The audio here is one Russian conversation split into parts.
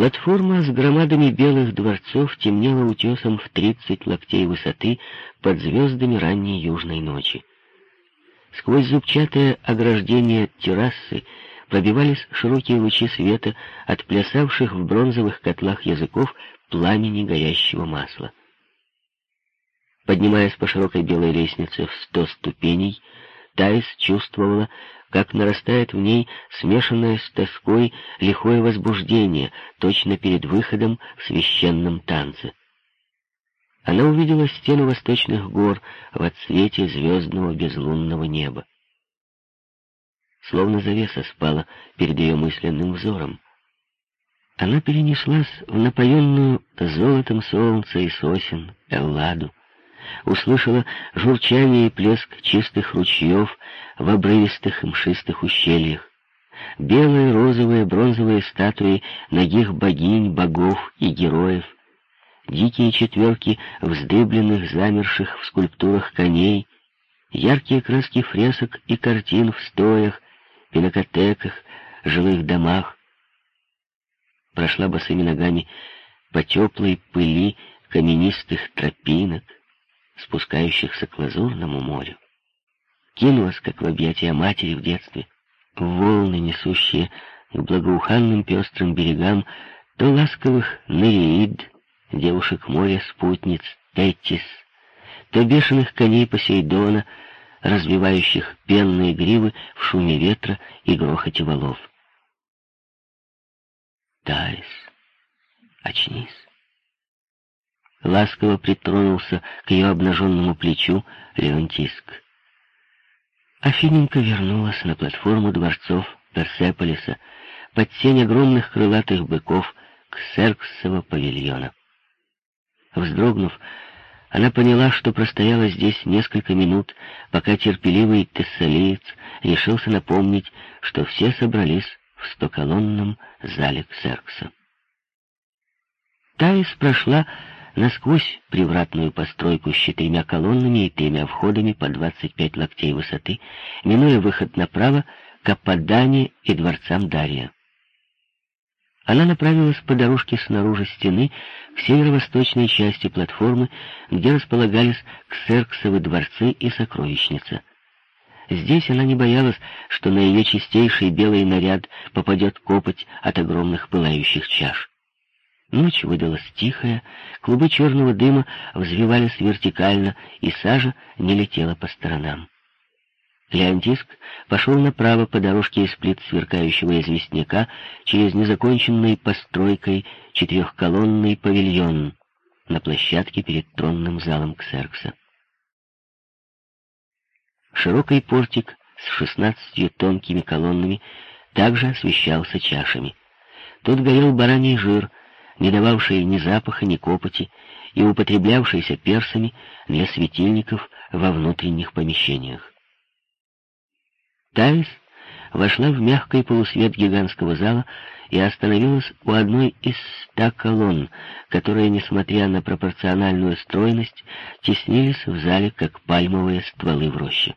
Платформа с громадами белых дворцов темнела утесом в тридцать локтей высоты под звездами ранней южной ночи. Сквозь зубчатое ограждение террасы пробивались широкие лучи света от плясавших в бронзовых котлах языков пламени горящего масла. Поднимаясь по широкой белой лестнице в сто ступеней, Тайс чувствовала, как нарастает в ней смешанное с тоской лихое возбуждение, точно перед выходом в священном танце. Она увидела стену восточных гор в отсвете звездного безлунного неба. Словно завеса спала перед ее мысленным взором. Она перенеслась в напоенную золотом солнца и сосен Элладу, услышала журчание и плеск чистых ручьев в обрывистых мшистых ущельях, белые, розовые, бронзовые статуи ногих богинь, богов и героев, дикие четверки вздыбленных, замерших в скульптурах коней, яркие краски фресок и картин в стоях, пинакотеках, жилых домах. Прошла босыми ногами по теплой пыли каменистых тропинок, спускающихся к лазурному морю. Кинулась, как в объятия матери в детстве, волны, несущие к благоуханным пестрым берегам то ласковых Нереид, девушек моря-спутниц, Теттис, то бешеных коней Посейдона, развивающих пенные гривы в шуме ветра и грохоте валов. Таис, очнись ласково притронулся к ее обнаженному плечу Леонтиск. Афиненко вернулась на платформу дворцов Персеполиса под тень огромных крылатых быков к Серксово павильона. Вздрогнув, она поняла, что простояла здесь несколько минут, пока терпеливый тессалиец решился напомнить, что все собрались в стоколонном зале Ксеркса. Таис прошла насквозь привратную постройку с четырьмя колоннами и тремя входами по 25 локтей высоты, минуя выход направо к Ападане и дворцам Дария. Она направилась по дорожке снаружи стены к северо-восточной части платформы, где располагались ксерксовы дворцы и сокровищница. Здесь она не боялась, что на ее чистейший белый наряд попадет копоть от огромных пылающих чаш. Ночь выдалась тихая, клубы черного дыма взвивались вертикально, и сажа не летела по сторонам. Леонтиск пошел направо по дорожке из плит сверкающего известняка через незаконченный постройкой четырехколонный павильон на площадке перед тронным залом Ксеркса. Широкий портик с шестнадцатью тонкими колоннами также освещался чашами. Тут горел бараний жир, не дававшие ни запаха, ни копоти, и употреблявшиеся персами для светильников во внутренних помещениях. Таис вошла в мягкий полусвет гигантского зала и остановилась у одной из ста колонн, которые, несмотря на пропорциональную стройность, теснились в зале, как пальмовые стволы в роще.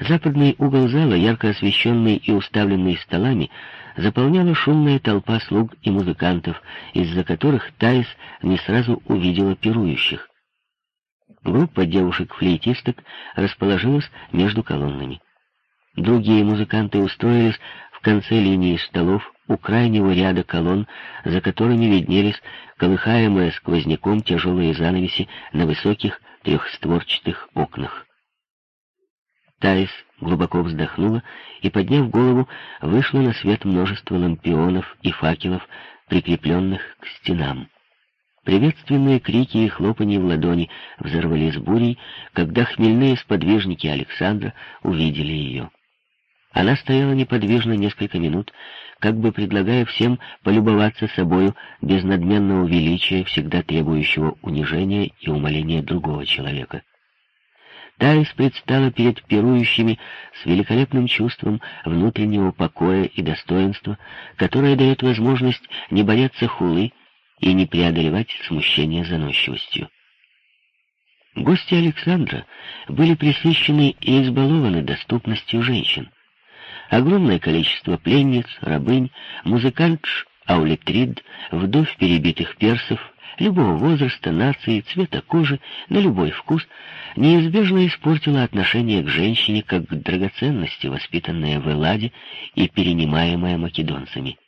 Западный угол зала, ярко освещенный и уставленный столами, заполняла шумная толпа слуг и музыкантов, из-за которых Таис не сразу увидела пирующих. Группа девушек-флейтисток расположилась между колоннами. Другие музыканты устроились в конце линии столов у крайнего ряда колонн, за которыми виднелись колыхаемые сквозняком тяжелые занавеси на высоких трехстворчатых окнах. Таис глубоко вздохнула и, подняв голову, вышла на свет множество лампионов и факелов, прикрепленных к стенам. Приветственные крики и хлопанье в ладони взорвались бурей, когда хмельные сподвижники Александра увидели ее. Она стояла неподвижно несколько минут, как бы предлагая всем полюбоваться собою без надменного величия, всегда требующего унижения и умоления другого человека. Таис предстала перед пирующими с великолепным чувством внутреннего покоя и достоинства, которое дает возможность не бояться хулы и не преодолевать смущение заносчивостью. Гости Александра были присыщены и избалованы доступностью женщин. Огромное количество пленниц, рабынь, музыкантш Аулетрид, вдовь перебитых персов, любого возраста, нации, цвета кожи, на любой вкус, неизбежно испортила отношение к женщине как к драгоценности, воспитанная в Элладе и перенимаемая македонцами.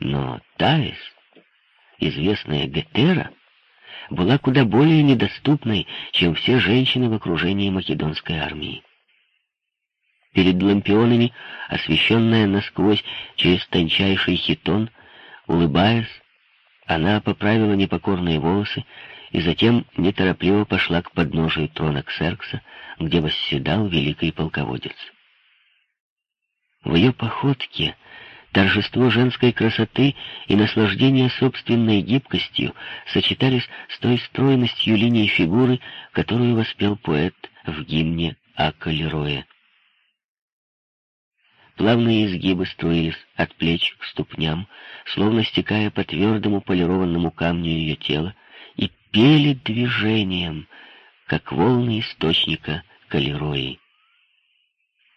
Но Таис, известная Гетера, была куда более недоступной, чем все женщины в окружении македонской армии. Перед лампионами, освещенная насквозь через тончайший хитон, улыбаясь, она поправила непокорные волосы и затем неторопливо пошла к подножию трона Ксеркса, где восседал великий полководец. В ее походке торжество женской красоты и наслаждение собственной гибкостью сочетались с той стройностью линии фигуры, которую воспел поэт в гимне Ака Лероя. Плавные изгибы струились от плеч к ступням, словно стекая по твердому полированному камню ее тела, и пели движением, как волны источника калерои.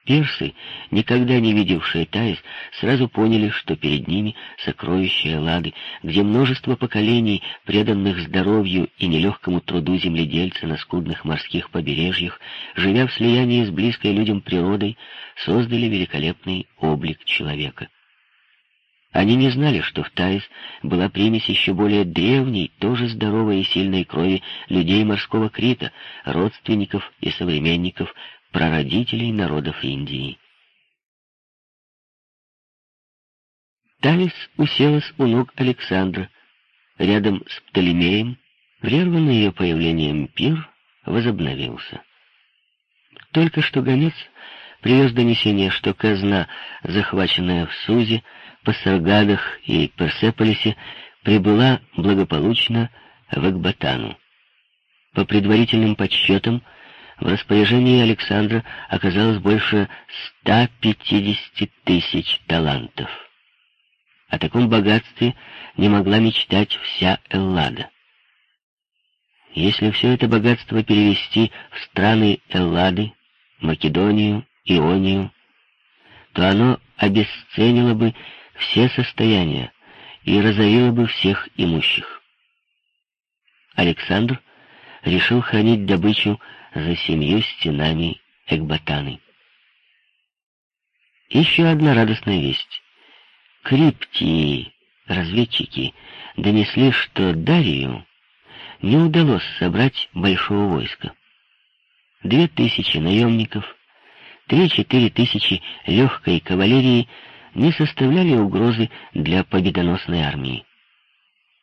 Персы, никогда не видевшие Таис, сразу поняли, что перед ними сокровища Эллады, где множество поколений, преданных здоровью и нелегкому труду земледельца на скудных морских побережьях, живя в слиянии с близкой людям природой, создали великолепный облик человека. Они не знали, что в Таис была примесь еще более древней, тоже здоровой и сильной крови людей морского Крита, родственников и современников прародителей народов Индии. Талис уселась у ног Александра, рядом с Птолемеем, прерванный ее появлением пир возобновился. Только что гонец привез донесение, что казна, захваченная в Сузе, Пассаргадах и Персеполисе, прибыла благополучно в Экбатану. По предварительным подсчетам, в распоряжении Александра оказалось больше 150 тысяч талантов. О таком богатстве не могла мечтать вся Эллада. Если все это богатство перевести в страны Эллады, Македонию, Ионию, то оно обесценило бы все состояния и разорило бы всех имущих. Александр решил хранить добычу за семью стенами Экбатаны. Еще одна радостная весть. Криптии, разведчики, донесли, что Дарию не удалось собрать большого войска. Две тысячи наемников, три-четыре тысячи легкой кавалерии не составляли угрозы для победоносной армии.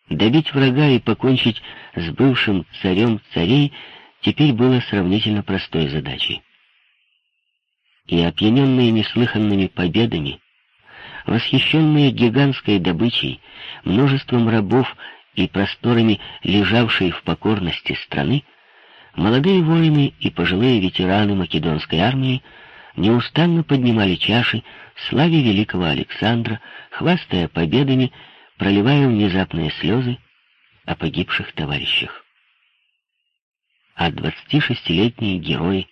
Добить врага и покончить с бывшим царем царей теперь было сравнительно простой задачей. И опьяненные неслыханными победами, восхищенные гигантской добычей, множеством рабов и просторами лежавшей в покорности страны, молодые воины и пожилые ветераны македонской армии неустанно поднимали чаши славе великого Александра, хвастая победами, проливая внезапные слезы о погибших товарищах а 26-летние герои,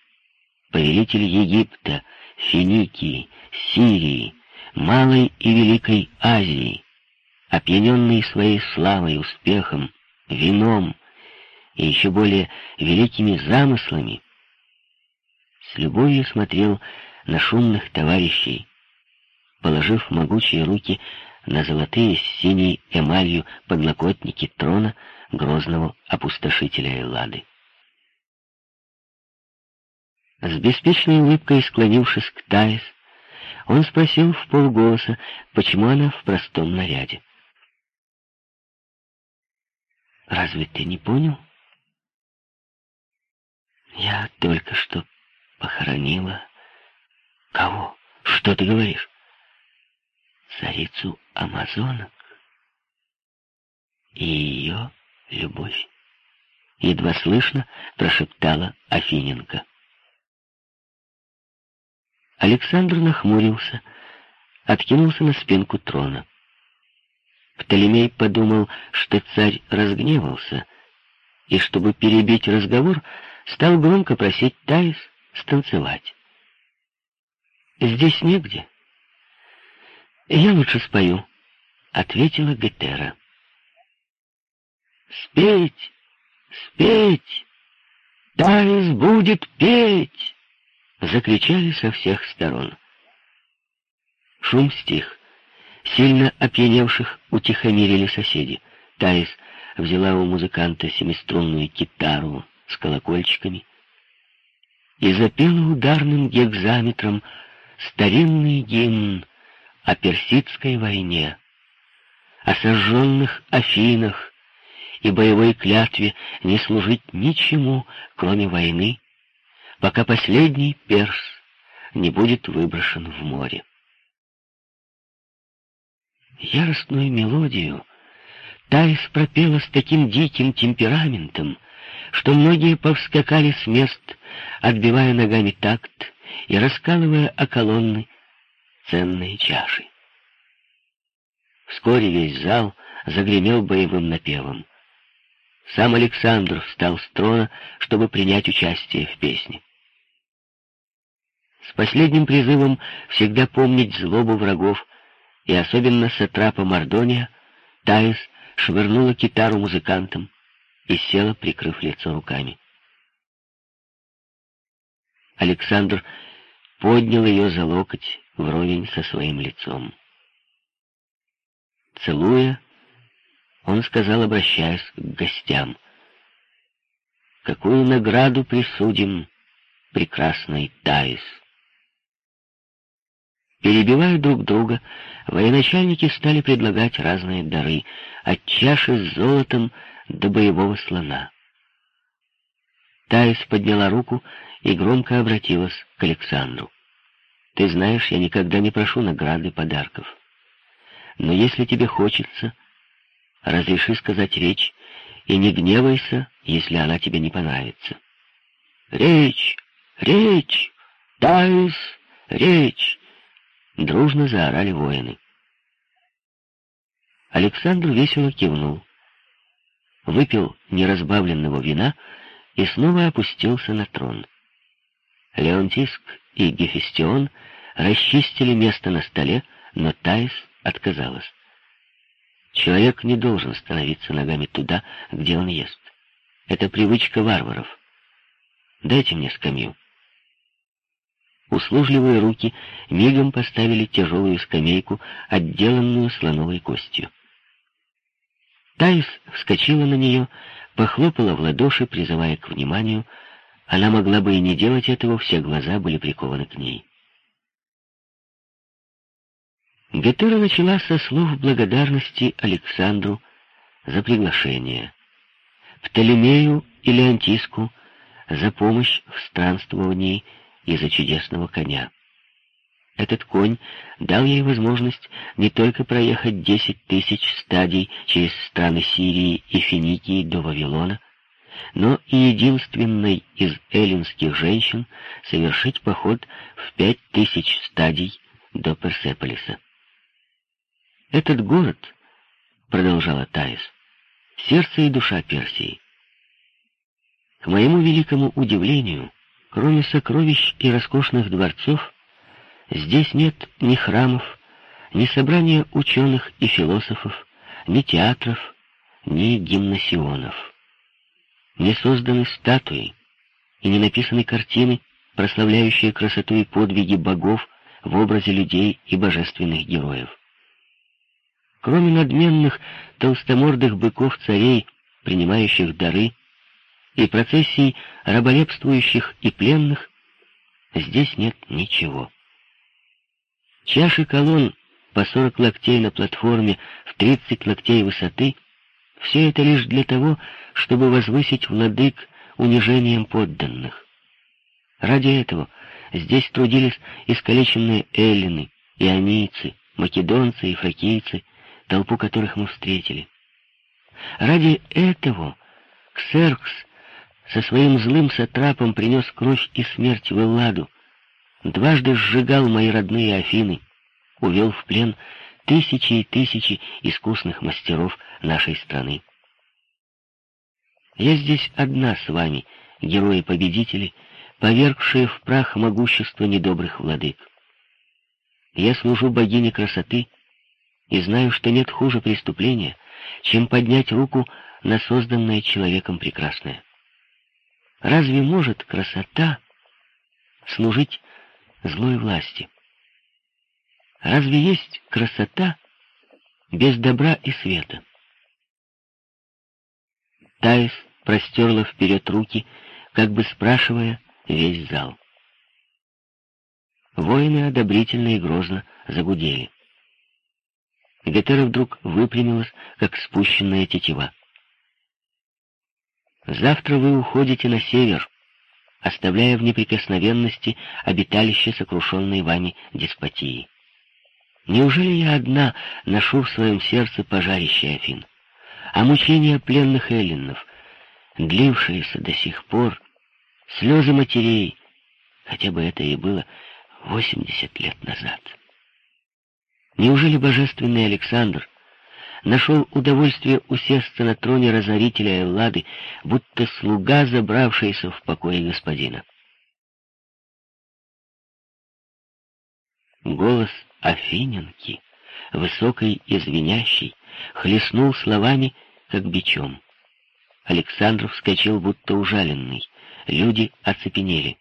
повелители Египта, Финикии, Сирии, Малой и Великой Азии, опьяненные своей славой, успехом, вином и еще более великими замыслами, с любовью смотрел на шумных товарищей, положив могучие руки на золотые с синей эмалью подлокотники трона грозного опустошителя Эллады. С беспечной улыбкой склонившись к Таис, он спросил в полголоса, почему она в простом наряде. «Разве ты не понял? Я только что похоронила... Кого? Что ты говоришь? Царицу Амазонок и ее любовь. Едва слышно прошептала Афиненко. Александр нахмурился, откинулся на спинку трона. Птолемей подумал, что царь разгневался, и, чтобы перебить разговор, стал громко просить Таис станцевать. «Здесь негде. Я лучше спою», ответила Гетера. «Спеть! Спеть! Таис будет петь!» Закричали со всех сторон. Шум стих. Сильно опьяневших утихомирили соседи. Таис взяла у музыканта семиструнную гитару с колокольчиками и запела ударным гекзаметром старинный гимн о персидской войне, о сожженных Афинах и боевой клятве не служить ничему, кроме войны, пока последний перс не будет выброшен в море. Яростную мелодию Таис пропела с таким диким темпераментом, что многие повскакали с мест, отбивая ногами такт и раскалывая о колонны ценные чаши. Вскоре весь зал загремел боевым напевом. Сам Александр встал с трона, чтобы принять участие в песне. С последним призывом всегда помнить злобу врагов, и особенно сатрапа Мардония, Таис швырнула китару музыкантам и села, прикрыв лицо руками. Александр поднял ее за локоть вровень со своим лицом. Целуя, он сказал, обращаясь к гостям, «Какую награду присудим прекрасной Таис?» Перебивая друг друга, военачальники стали предлагать разные дары, от чаши с золотом до боевого слона. Таис подняла руку и громко обратилась к Александру. «Ты знаешь, я никогда не прошу награды подарков. Но если тебе хочется, разреши сказать речь, и не гневайся, если она тебе не понравится». «Речь! Речь! Таис! Речь!» Дружно заорали воины. Александр весело кивнул, выпил неразбавленного вина и снова опустился на трон. Леонтиск и Гефестион расчистили место на столе, но Таис отказалась. Человек не должен становиться ногами туда, где он ест. Это привычка варваров. Дайте мне скамью. Услужливые руки мигом поставили тяжелую скамейку, отделанную слоновой костью. Таис вскочила на нее, похлопала в ладоши, призывая к вниманию. Она могла бы и не делать этого, все глаза были прикованы к ней. Гетера начала со слов благодарности Александру за приглашение, Птолемею и Леонтиску за помощь в странствовании из-за чудесного коня. Этот конь дал ей возможность не только проехать десять тысяч стадий через страны Сирии и Финикии до Вавилона, но и единственной из эллинских женщин совершить поход в пять тысяч стадий до Персеполиса. «Этот город, — продолжала Таис, — сердце и душа Персии. К моему великому удивлению, Кроме сокровищ и роскошных дворцов, здесь нет ни храмов, ни собрания ученых и философов, ни театров, ни гимнасионов. Не созданы статуи и не написаны картины, прославляющие красоту и подвиги богов в образе людей и божественных героев. Кроме надменных толстомордых быков-царей, принимающих дары, и процессий раболепствующих и пленных, здесь нет ничего. Чаши колонн по сорок локтей на платформе в тридцать локтей высоты — все это лишь для того, чтобы возвысить владык унижением подданных. Ради этого здесь трудились искалеченные эллины, ионийцы, македонцы и фракийцы, толпу которых мы встретили. Ради этого Ксеркс со своим злым сатрапом принес кровь и смерть в Элладу, дважды сжигал мои родные Афины, увел в плен тысячи и тысячи искусных мастеров нашей страны. Я здесь одна с вами, герои-победители, повергшие в прах могущество недобрых владык. Я служу богине красоты, и знаю, что нет хуже преступления, чем поднять руку на созданное человеком прекрасное. Разве может красота служить злой власти? Разве есть красота без добра и света? Таис простерла вперед руки, как бы спрашивая весь зал. Воины одобрительно и грозно загудели. Гетера вдруг выпрямилась, как спущенная тетива. «Завтра вы уходите на север, оставляя в неприкосновенности обиталище сокрушенной вами деспотии. Неужели я одна ношу в своем сердце пожарище Афин? А мучения пленных эллинов, длившиеся до сих пор, слезы матерей, хотя бы это и было восемьдесят лет назад». Неужели божественный Александр нашел удовольствие усесться на троне разорителя Эллады, будто слуга, забравшийся в покое господина? Голос Афиненки, высокий и звенящий, хлестнул словами, как бичом. Александр вскочил, будто ужаленный. Люди оцепенели.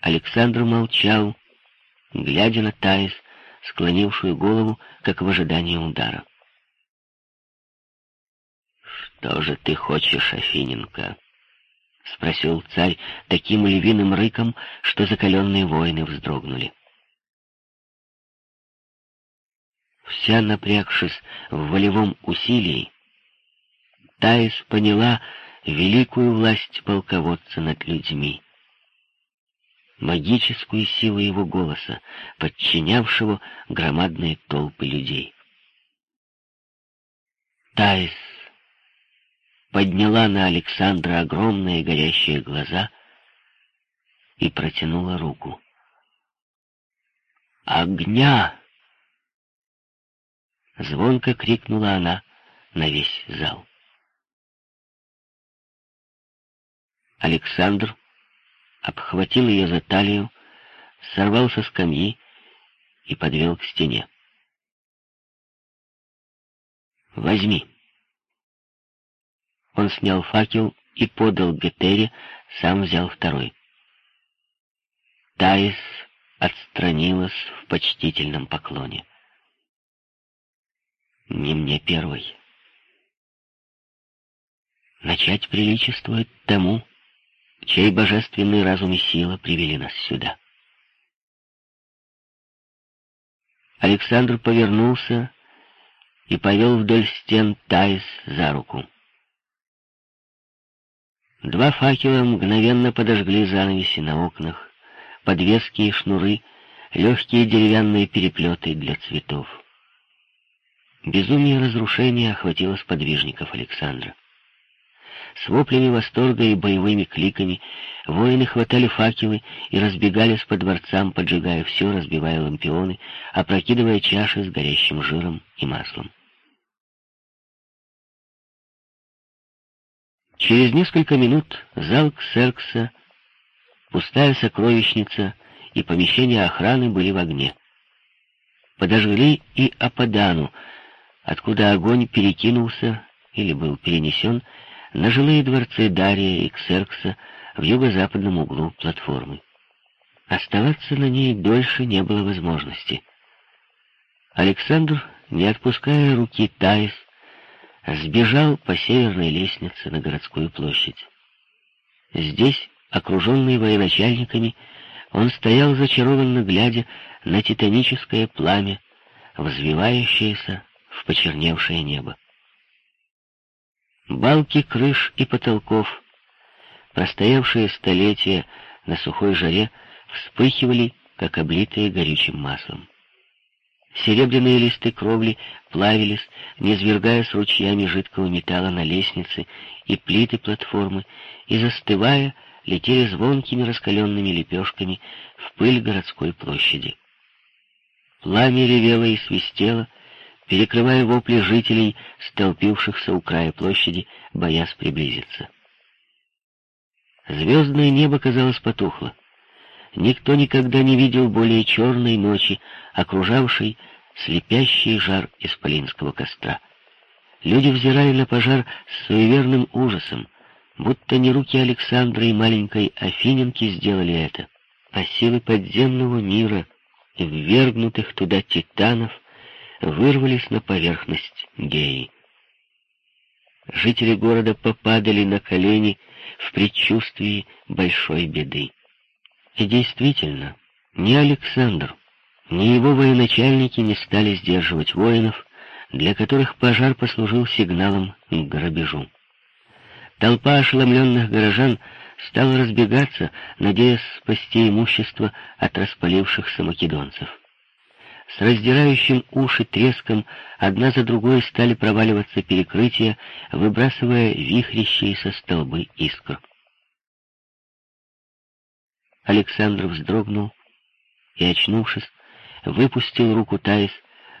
Александр молчал, глядя на Таис, склонившую голову, как в ожидании удара. «Что же ты хочешь, Афиненко?» — спросил царь таким львиным рыком, что закаленные воины вздрогнули. Вся напрягшись в волевом усилии, Таис поняла великую власть полководца над людьми магическую силу его голоса, подчинявшего громадные толпы людей. Таис подняла на Александра огромные горящие глаза и протянула руку. «Огня!» Звонко крикнула она на весь зал. Александр обхватил ее за талию, сорвал со скамьи и подвел к стене. «Возьми». Он снял факел и подал Гетере, сам взял второй. Таис отстранилась в почтительном поклоне. «Не мне первой». Начать приличествует тому, чей божественный разум и сила привели нас сюда. Александр повернулся и повел вдоль стен Таис за руку. Два факела мгновенно подожгли занавеси на окнах, подвески и шнуры, легкие деревянные переплеты для цветов. Безумие разрушения охватило сподвижников Александра. С воплями восторга и боевыми кликами воины хватали факелы и разбегались по дворцам, поджигая все, разбивая лампионы, опрокидывая чаши с горящим жиром и маслом. Через несколько минут зал Ксеркса, пустая сокровищница и помещение охраны были в огне. Подожгли и Ападану, откуда огонь перекинулся или был перенесен на жилые дворцы Дария и Ксеркса в юго-западном углу платформы. Оставаться на ней дольше не было возможности. Александр, не отпуская руки Таис, сбежал по северной лестнице на городскую площадь. Здесь, окруженный военачальниками, он стоял зачарованно глядя на титаническое пламя, взвивающееся в почерневшее небо. Балки крыш и потолков, простоявшие столетия на сухой жаре, вспыхивали, как облитые горючим маслом. Серебряные листы кровли плавились, низвергаясь ручьями жидкого металла на лестницы и плиты платформы, и, застывая, летели звонкими раскаленными лепешками в пыль городской площади. Пламя ревело и свистело, перекрывая вопли жителей, столпившихся у края площади, боясь приблизиться. Звездное небо, казалось, потухло. Никто никогда не видел более черной ночи, окружавшей слепящий жар исполинского костра. Люди взирали на пожар с суеверным ужасом, будто не руки Александра и маленькой Афиненки сделали это, а силы подземного мира, ввергнутых туда титанов, вырвались на поверхность Геи. Жители города попадали на колени в предчувствии большой беды. И действительно, ни Александр, ни его военачальники не стали сдерживать воинов, для которых пожар послужил сигналом к грабежу. Толпа ошеломленных горожан стала разбегаться, надеясь спасти имущество от распалившихся македонцев. С раздирающим уши треском одна за другой стали проваливаться перекрытия, выбрасывая вихрящиеся столбы искр. Александр вздрогнул и, очнувшись, выпустил руку Таис,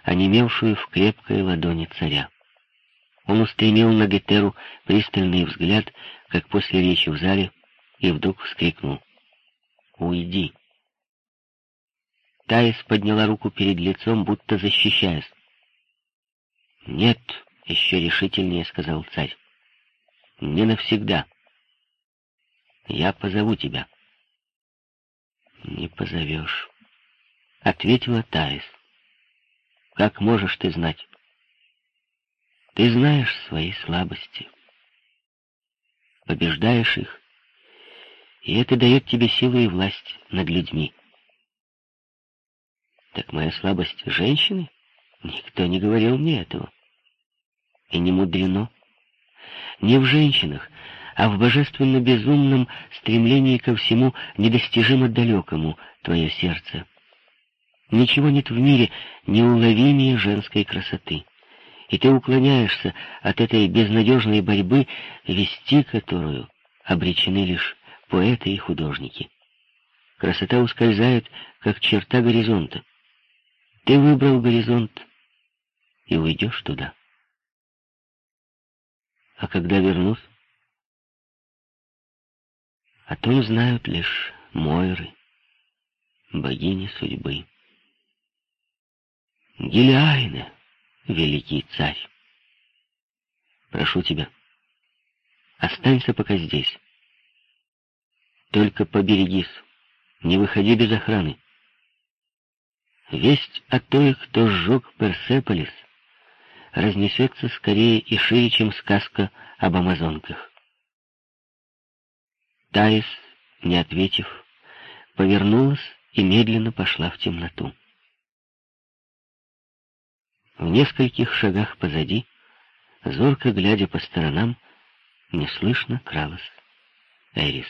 онемевшую в крепкой ладони царя. Он устремил на Гетеру пристальный взгляд, как после речи в зале, и вдруг вскрикнул. «Уйди!» Таис подняла руку перед лицом, будто защищаясь. «Нет», — еще решительнее сказал царь, — «не навсегда. Я позову тебя». «Не позовешь», — ответила Таис. «Как можешь ты знать?» «Ты знаешь свои слабости, побеждаешь их, и это дает тебе силу и власть над людьми». Так моя слабость — женщины? Никто не говорил мне этого. И не мудрено. Не в женщинах, а в божественно-безумном стремлении ко всему недостижимо далекому твое сердце. Ничего нет в мире неуловимее женской красоты. И ты уклоняешься от этой безнадежной борьбы, вести которую обречены лишь поэты и художники. Красота ускользает, как черта горизонта. Ты выбрал горизонт и уйдешь туда. А когда вернусь, о том знают лишь Мойры, богини судьбы. Гелиайна, великий царь, прошу тебя, останься пока здесь. Только поберегись, не выходи без охраны. Весть о той, кто сжег Персеполис, разнесется скорее и шире, чем сказка об амазонках. Таис, не ответив, повернулась и медленно пошла в темноту. В нескольких шагах позади, зорко глядя по сторонам, неслышно кралась Эрис.